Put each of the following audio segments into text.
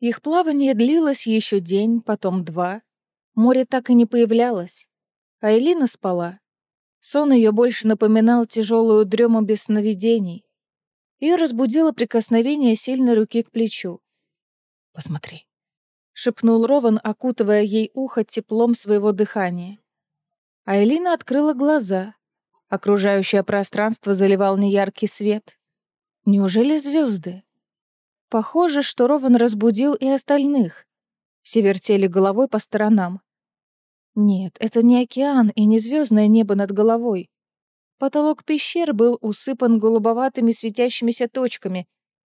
Их плавание длилось еще день, потом два. Море так и не появлялось. А Элина спала. Сон ее больше напоминал тяжелую дрему без сновидений. Ее разбудило прикосновение сильной руки к плечу. «Посмотри», — шепнул Рован, окутывая ей ухо теплом своего дыхания. А Элина открыла глаза. Окружающее пространство заливал неяркий свет. Неужели звезды? Похоже, что Рован разбудил и остальных. Все вертели головой по сторонам. Нет, это не океан и не звездное небо над головой. Потолок пещер был усыпан голубоватыми светящимися точками,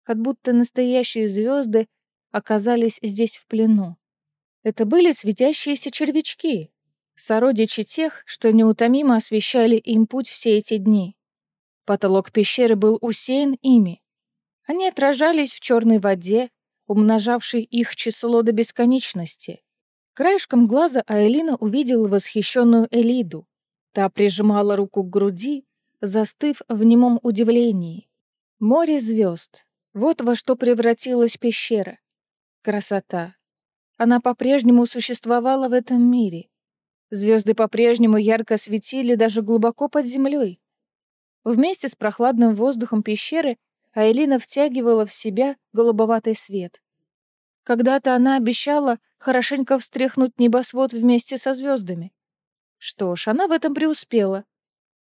как будто настоящие звезды оказались здесь в плену. Это были светящиеся червячки, сородичи тех, что неутомимо освещали им путь все эти дни. Потолок пещеры был усеян ими. Они отражались в черной воде, умножавшей их число до бесконечности. Краешком глаза Айлина увидела восхищенную Элиду. Та прижимала руку к груди, застыв в немом удивлении. Море звезд. Вот во что превратилась пещера. Красота. Она по-прежнему существовала в этом мире. Звезды по-прежнему ярко светили даже глубоко под землей. Вместе с прохладным воздухом пещеры Айлина втягивала в себя голубоватый свет. Когда-то она обещала хорошенько встряхнуть небосвод вместе со звездами. Что ж, она в этом преуспела.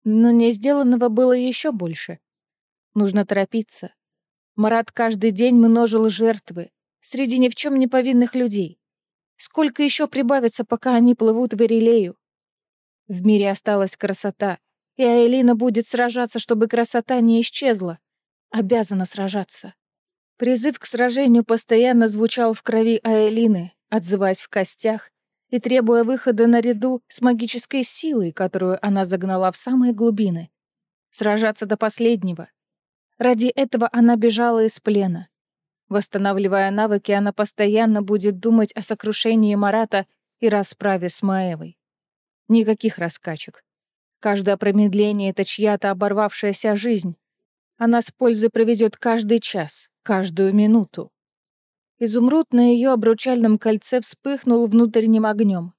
Но не сделанного было еще больше. Нужно торопиться. Марат каждый день множил жертвы среди ни в чем не повинных людей. Сколько еще прибавится, пока они плывут в Эрилею? В мире осталась красота, и Айлина будет сражаться, чтобы красота не исчезла. Обязана сражаться. Призыв к сражению постоянно звучал в крови Айлины, отзываясь в костях и требуя выхода наряду с магической силой, которую она загнала в самые глубины. Сражаться до последнего. Ради этого она бежала из плена. Восстанавливая навыки, она постоянно будет думать о сокрушении Марата и расправе с Маевой. Никаких раскачек. Каждое промедление — это чья-то оборвавшаяся жизнь. Она с пользой проведет каждый час, каждую минуту. Изумруд на ее обручальном кольце вспыхнул внутренним огнем.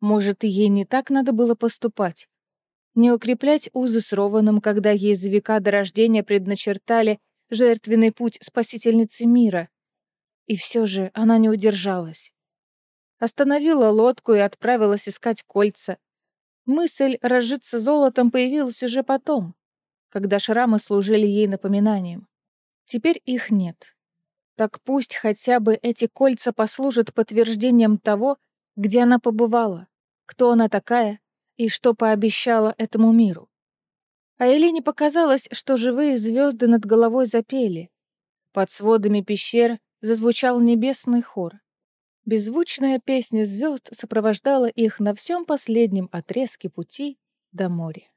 Может, ей не так надо было поступать? Не укреплять узы с Рованом, когда ей за века до рождения предначертали жертвенный путь спасительницы мира. И все же она не удержалась. Остановила лодку и отправилась искать кольца, Мысль разжиться золотом появилась уже потом, когда шрамы служили ей напоминанием. Теперь их нет. Так пусть хотя бы эти кольца послужат подтверждением того, где она побывала, кто она такая и что пообещала этому миру. А Элине показалось, что живые звезды над головой запели. Под сводами пещер зазвучал небесный хор. Беззвучная песня звезд сопровождала их на всем последнем отрезке пути до моря.